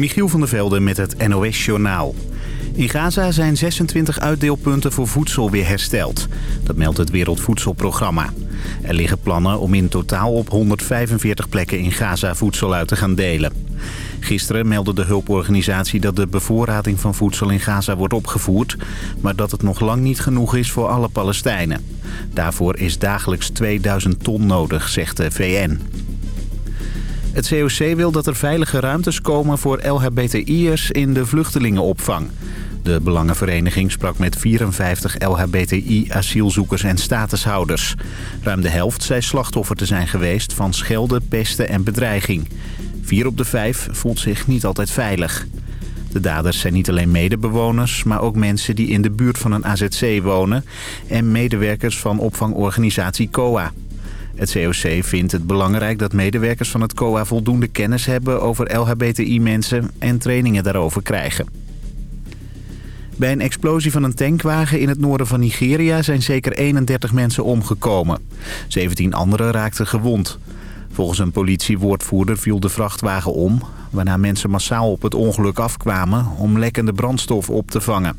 Michiel van der Velde met het NOS-journaal. In Gaza zijn 26 uitdeelpunten voor voedsel weer hersteld. Dat meldt het Wereldvoedselprogramma. Er liggen plannen om in totaal op 145 plekken in Gaza voedsel uit te gaan delen. Gisteren meldde de hulporganisatie dat de bevoorrading van voedsel in Gaza wordt opgevoerd... maar dat het nog lang niet genoeg is voor alle Palestijnen. Daarvoor is dagelijks 2000 ton nodig, zegt de VN. Het COC wil dat er veilige ruimtes komen voor LHBTI'ers in de vluchtelingenopvang. De Belangenvereniging sprak met 54 LHBTI-asielzoekers en statushouders. Ruim de helft zei slachtoffer te zijn geweest van schelden, pesten en bedreiging. Vier op de vijf voelt zich niet altijd veilig. De daders zijn niet alleen medebewoners, maar ook mensen die in de buurt van een AZC wonen... en medewerkers van opvangorganisatie COA. Het COC vindt het belangrijk dat medewerkers van het COA voldoende kennis hebben over LHBTI-mensen en trainingen daarover krijgen. Bij een explosie van een tankwagen in het noorden van Nigeria zijn zeker 31 mensen omgekomen. 17 anderen raakten gewond. Volgens een politiewoordvoerder viel de vrachtwagen om... waarna mensen massaal op het ongeluk afkwamen om lekkende brandstof op te vangen.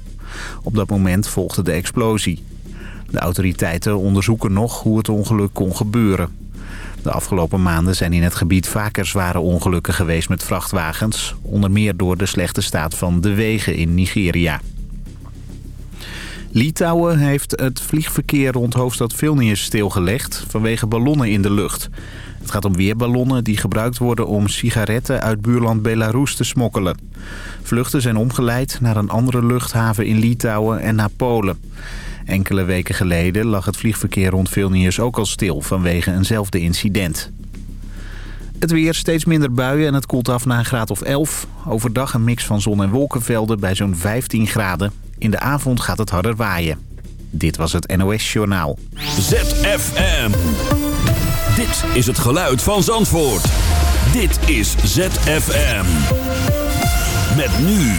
Op dat moment volgde de explosie. De autoriteiten onderzoeken nog hoe het ongeluk kon gebeuren. De afgelopen maanden zijn in het gebied vaker zware ongelukken geweest met vrachtwagens. Onder meer door de slechte staat van de wegen in Nigeria. Litouwen heeft het vliegverkeer rond hoofdstad Vilnius stilgelegd vanwege ballonnen in de lucht. Het gaat om weerballonnen die gebruikt worden om sigaretten uit buurland Belarus te smokkelen. Vluchten zijn omgeleid naar een andere luchthaven in Litouwen en naar Polen. Enkele weken geleden lag het vliegverkeer rond Vilnius ook al stil vanwege eenzelfde incident. Het weer, steeds minder buien en het koelt af naar een graad of 11. Overdag een mix van zon- en wolkenvelden bij zo'n 15 graden. In de avond gaat het harder waaien. Dit was het NOS Journaal. ZFM. Dit is het geluid van Zandvoort. Dit is ZFM. Met nu.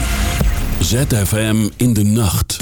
ZFM in de nacht.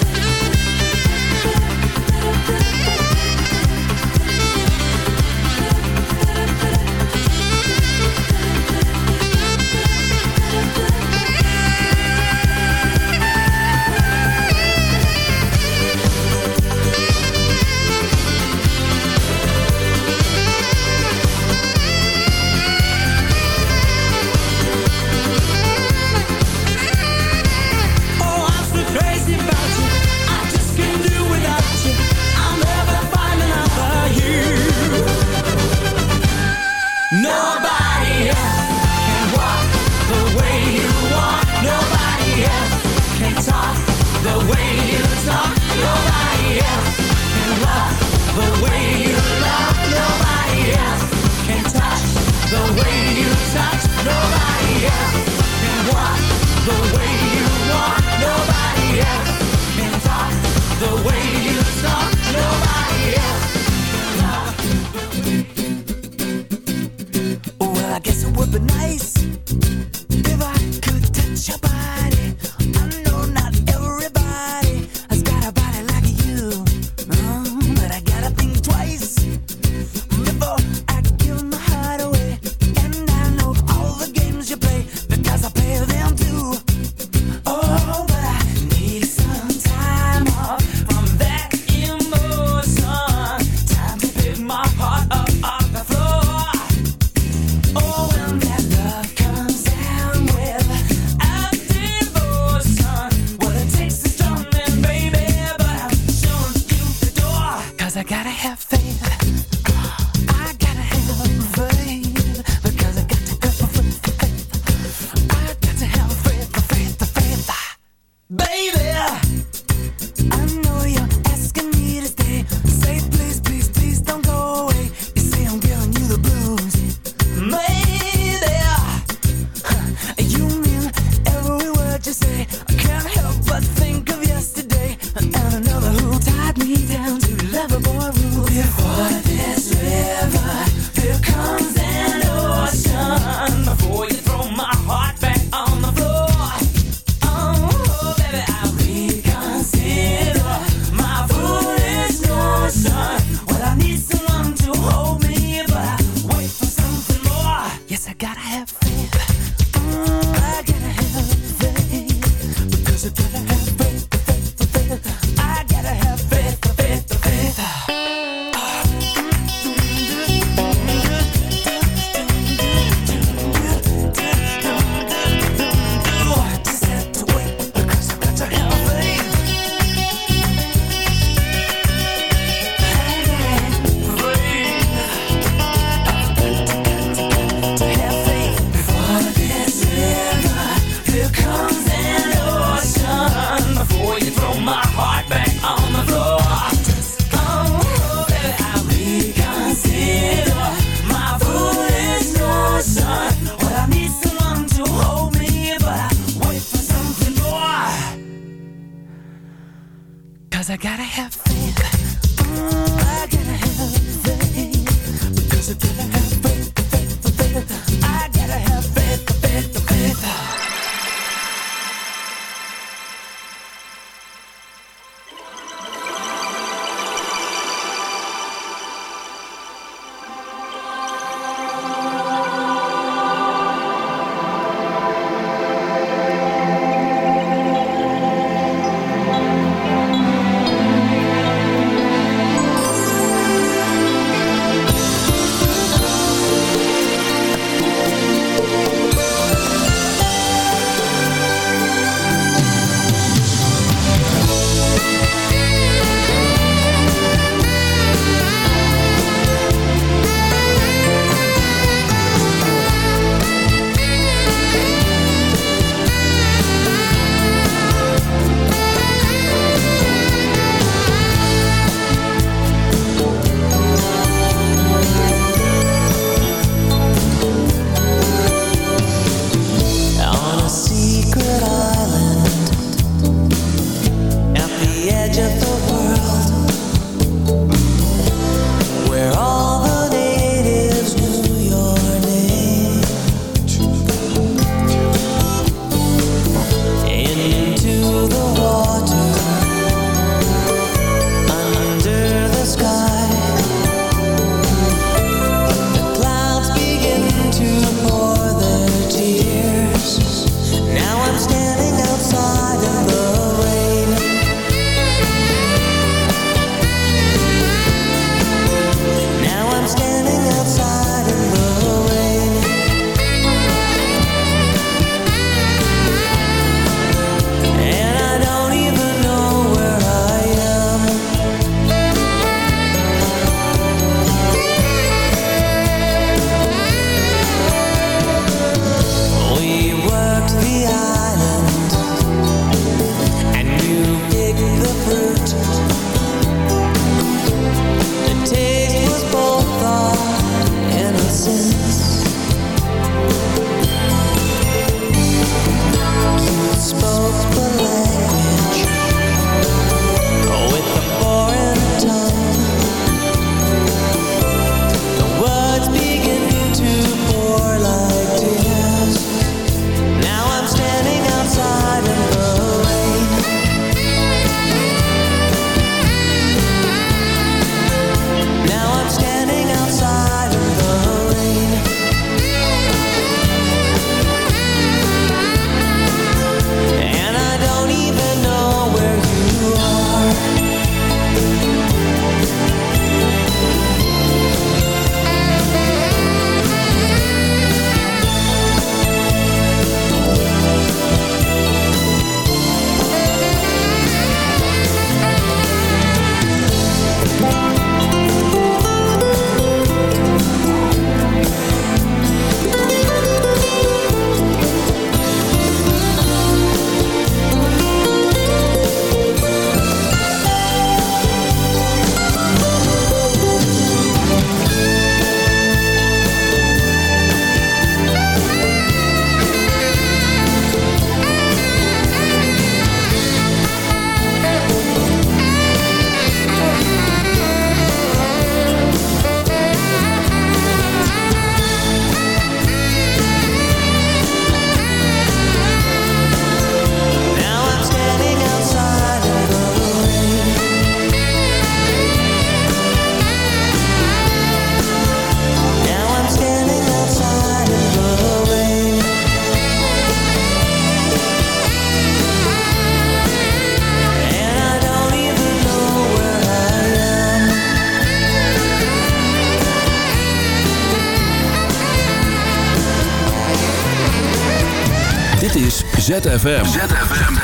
ZFM.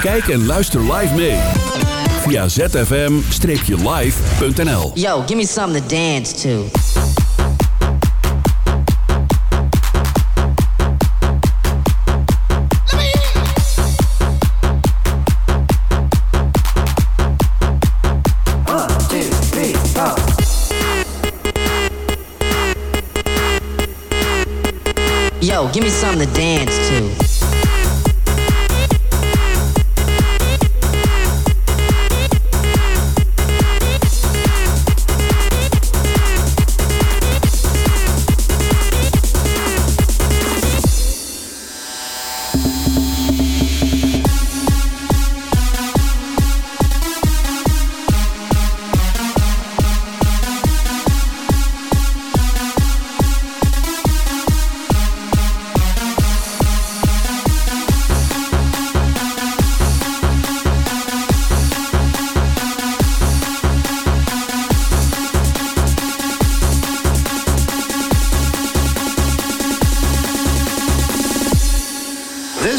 Kijk en luister live mee. Via zfm-live.nl Yo, give me something to dance to. Yo, give me something to dance to.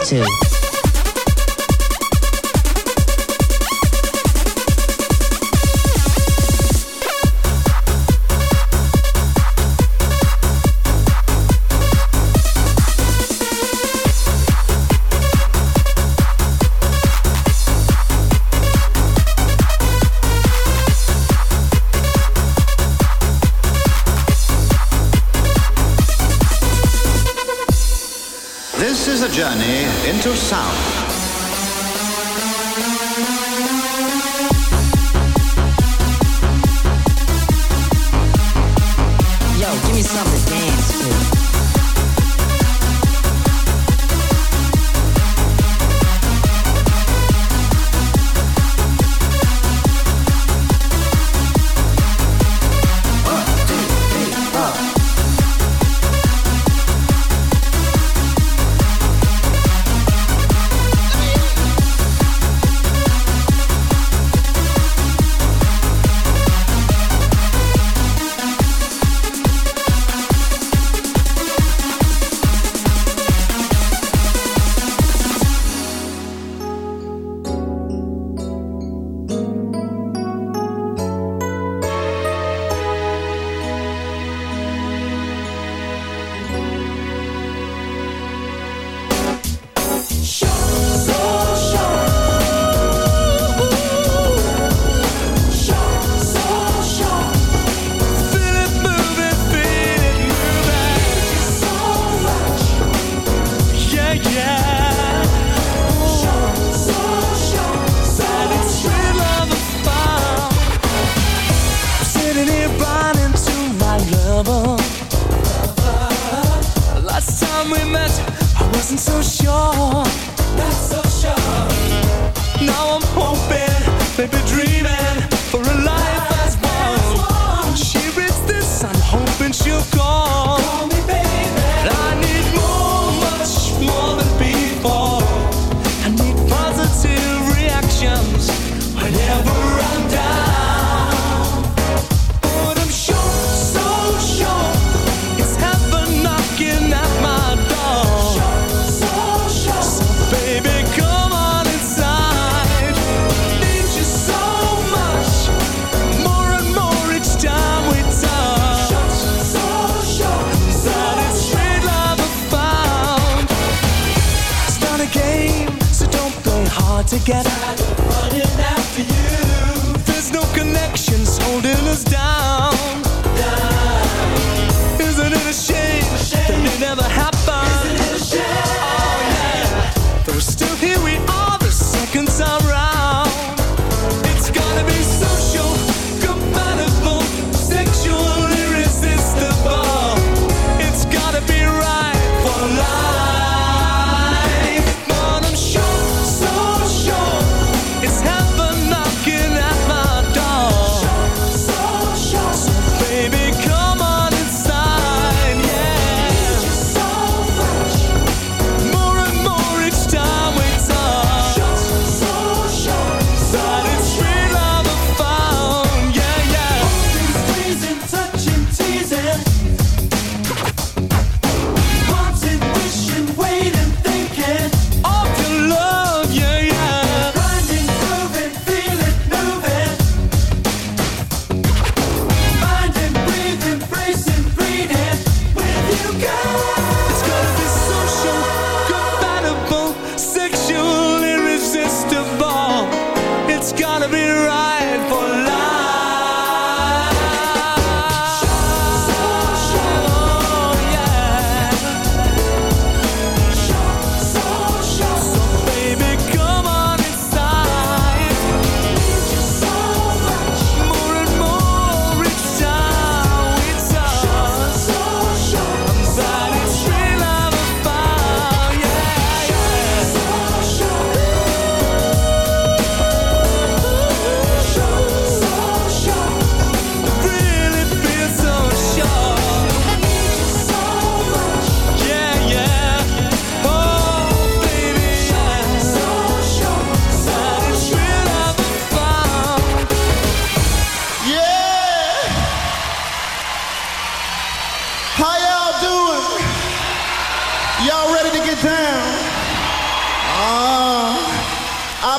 too.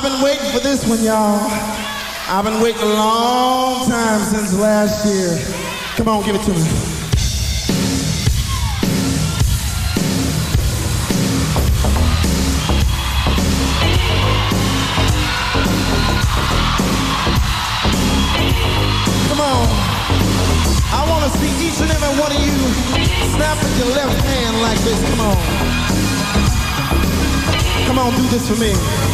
been waiting for this one, y'all. I've been waiting a long time since last year. Come on, give it to me. each and every one of you your left hand like this. Come on. Come on, do this for me.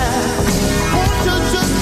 I want you to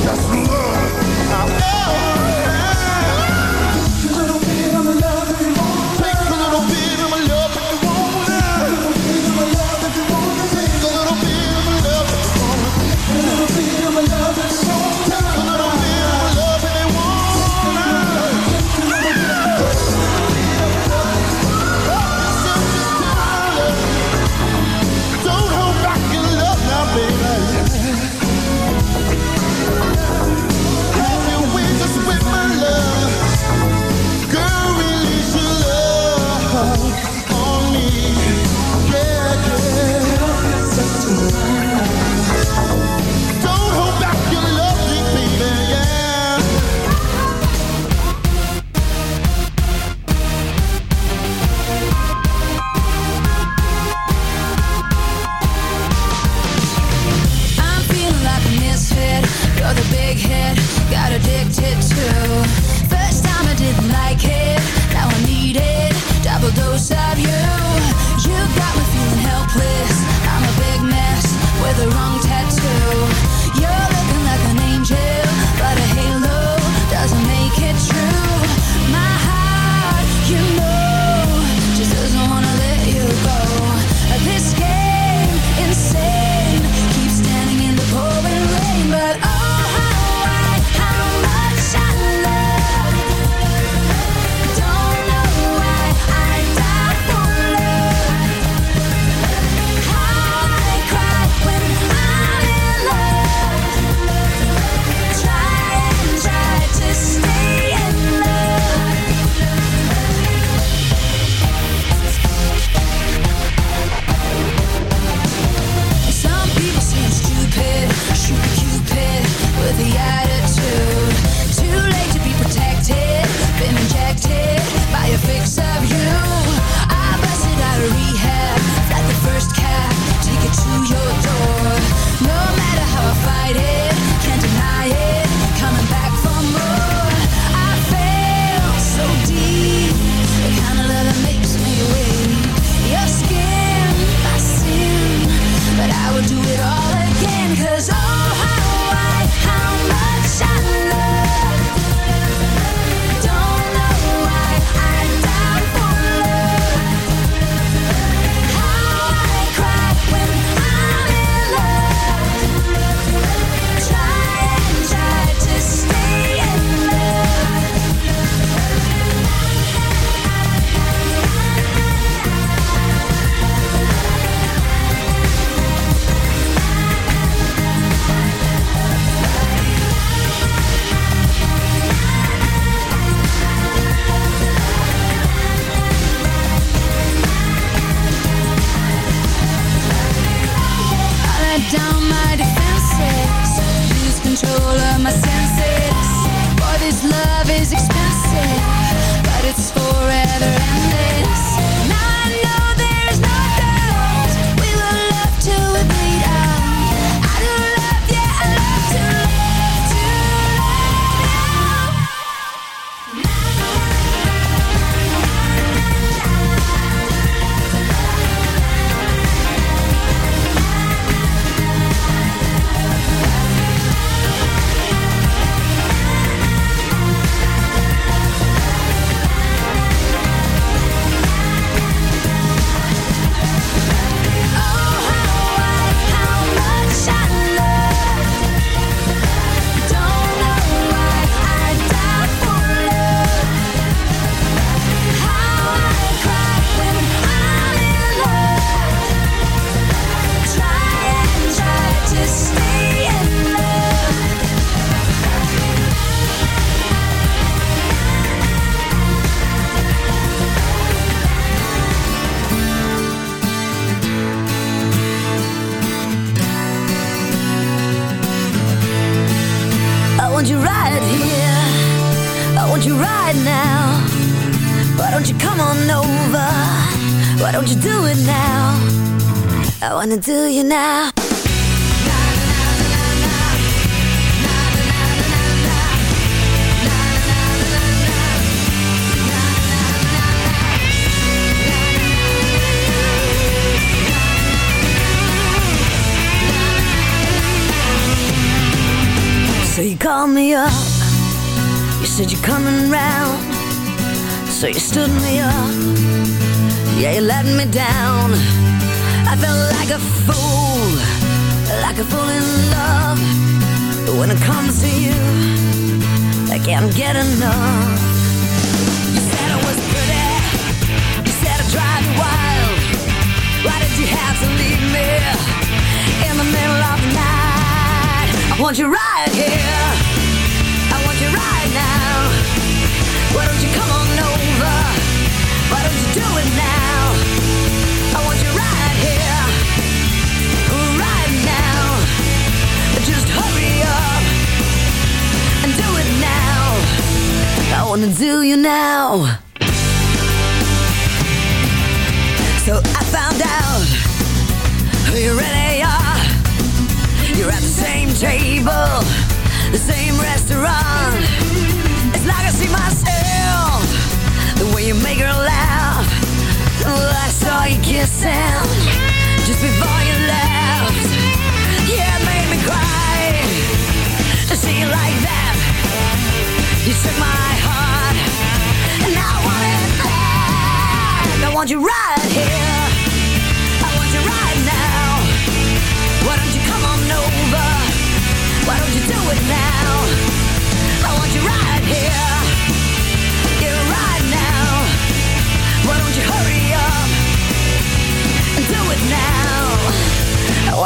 just is Oh. to do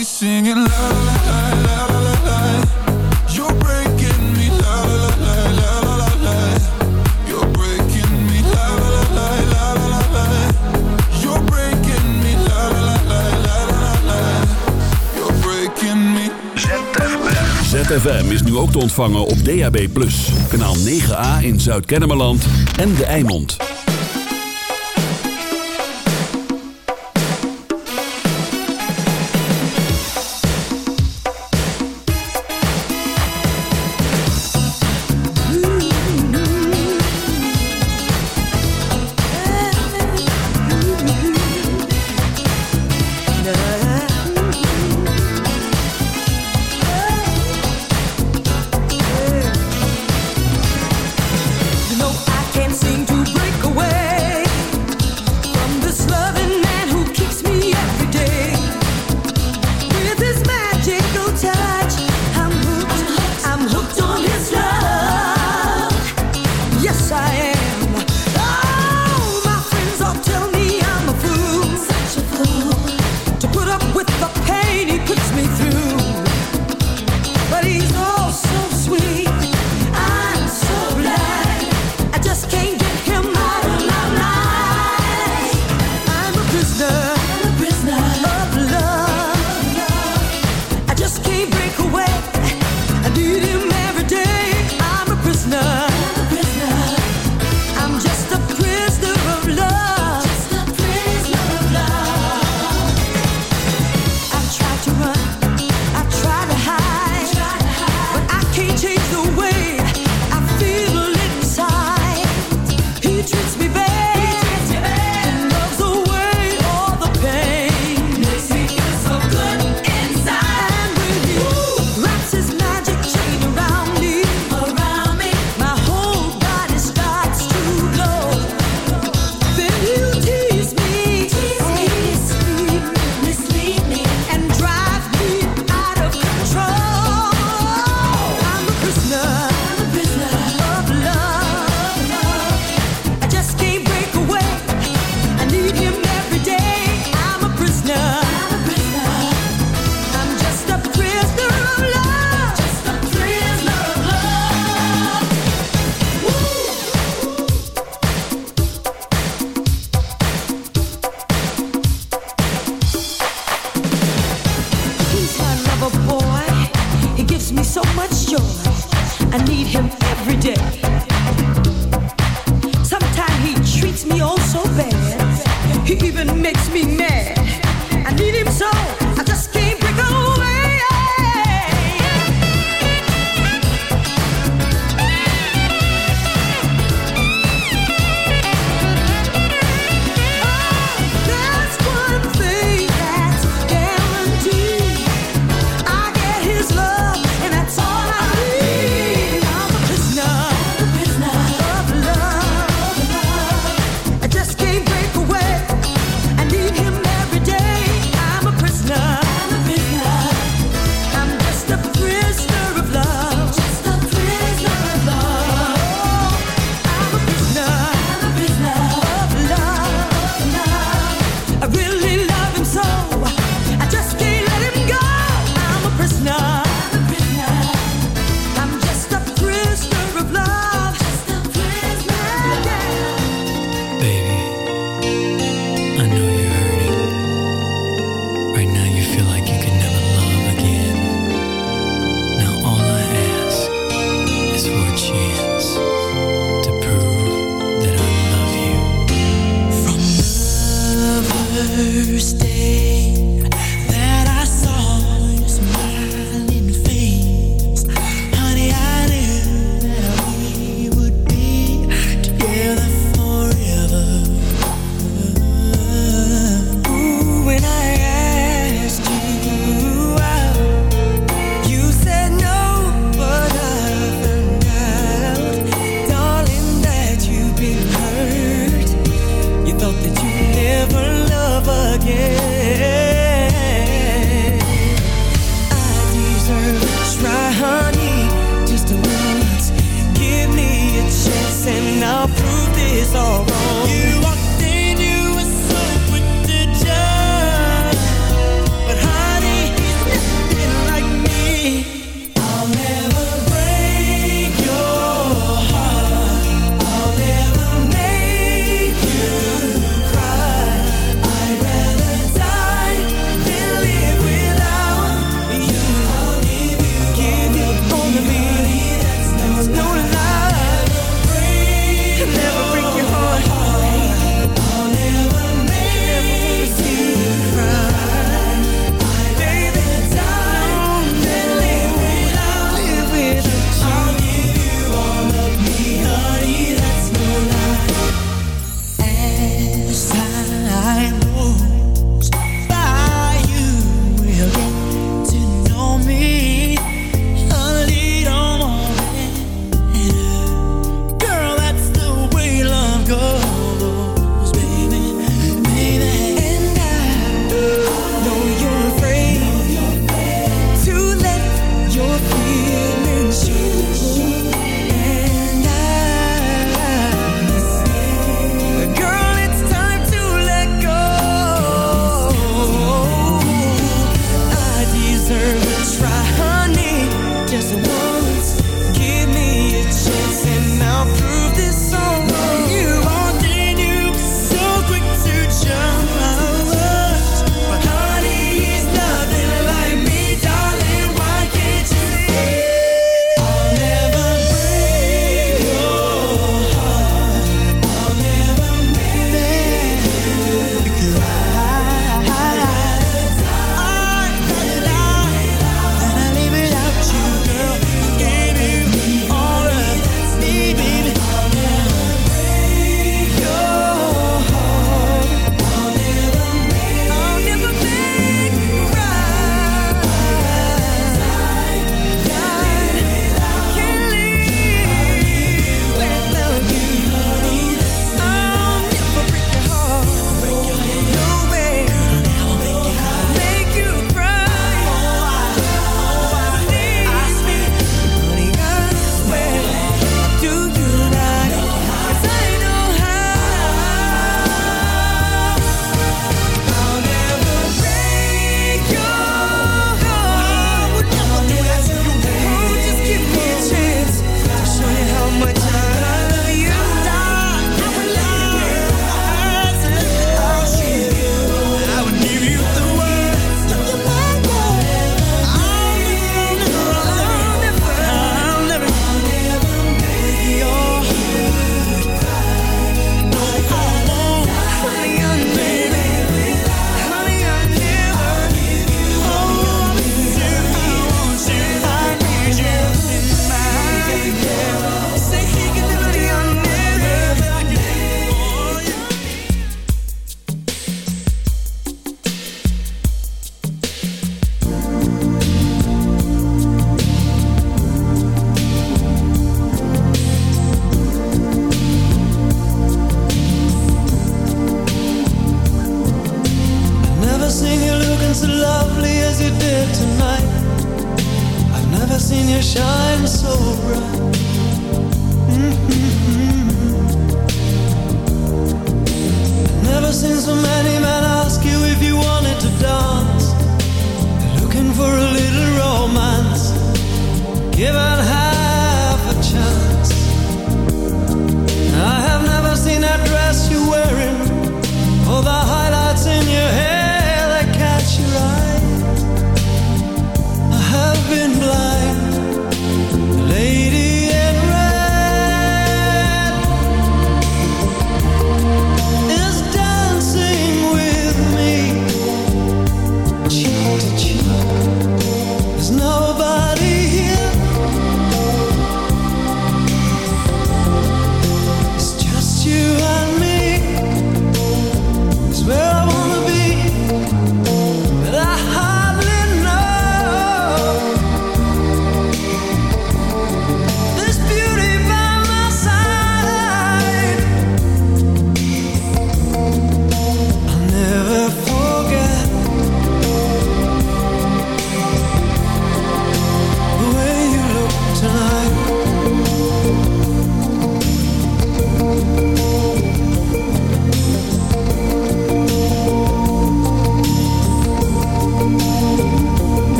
be singing la la la la la me la la breaking. ZFM is nu ook te ontvangen op DAB+. Kanaal 9A in Zuid-Kennemerland en De Eimond.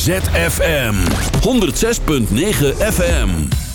ZFM 106.9 FM.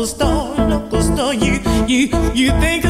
costó, no costó. You, you, you think.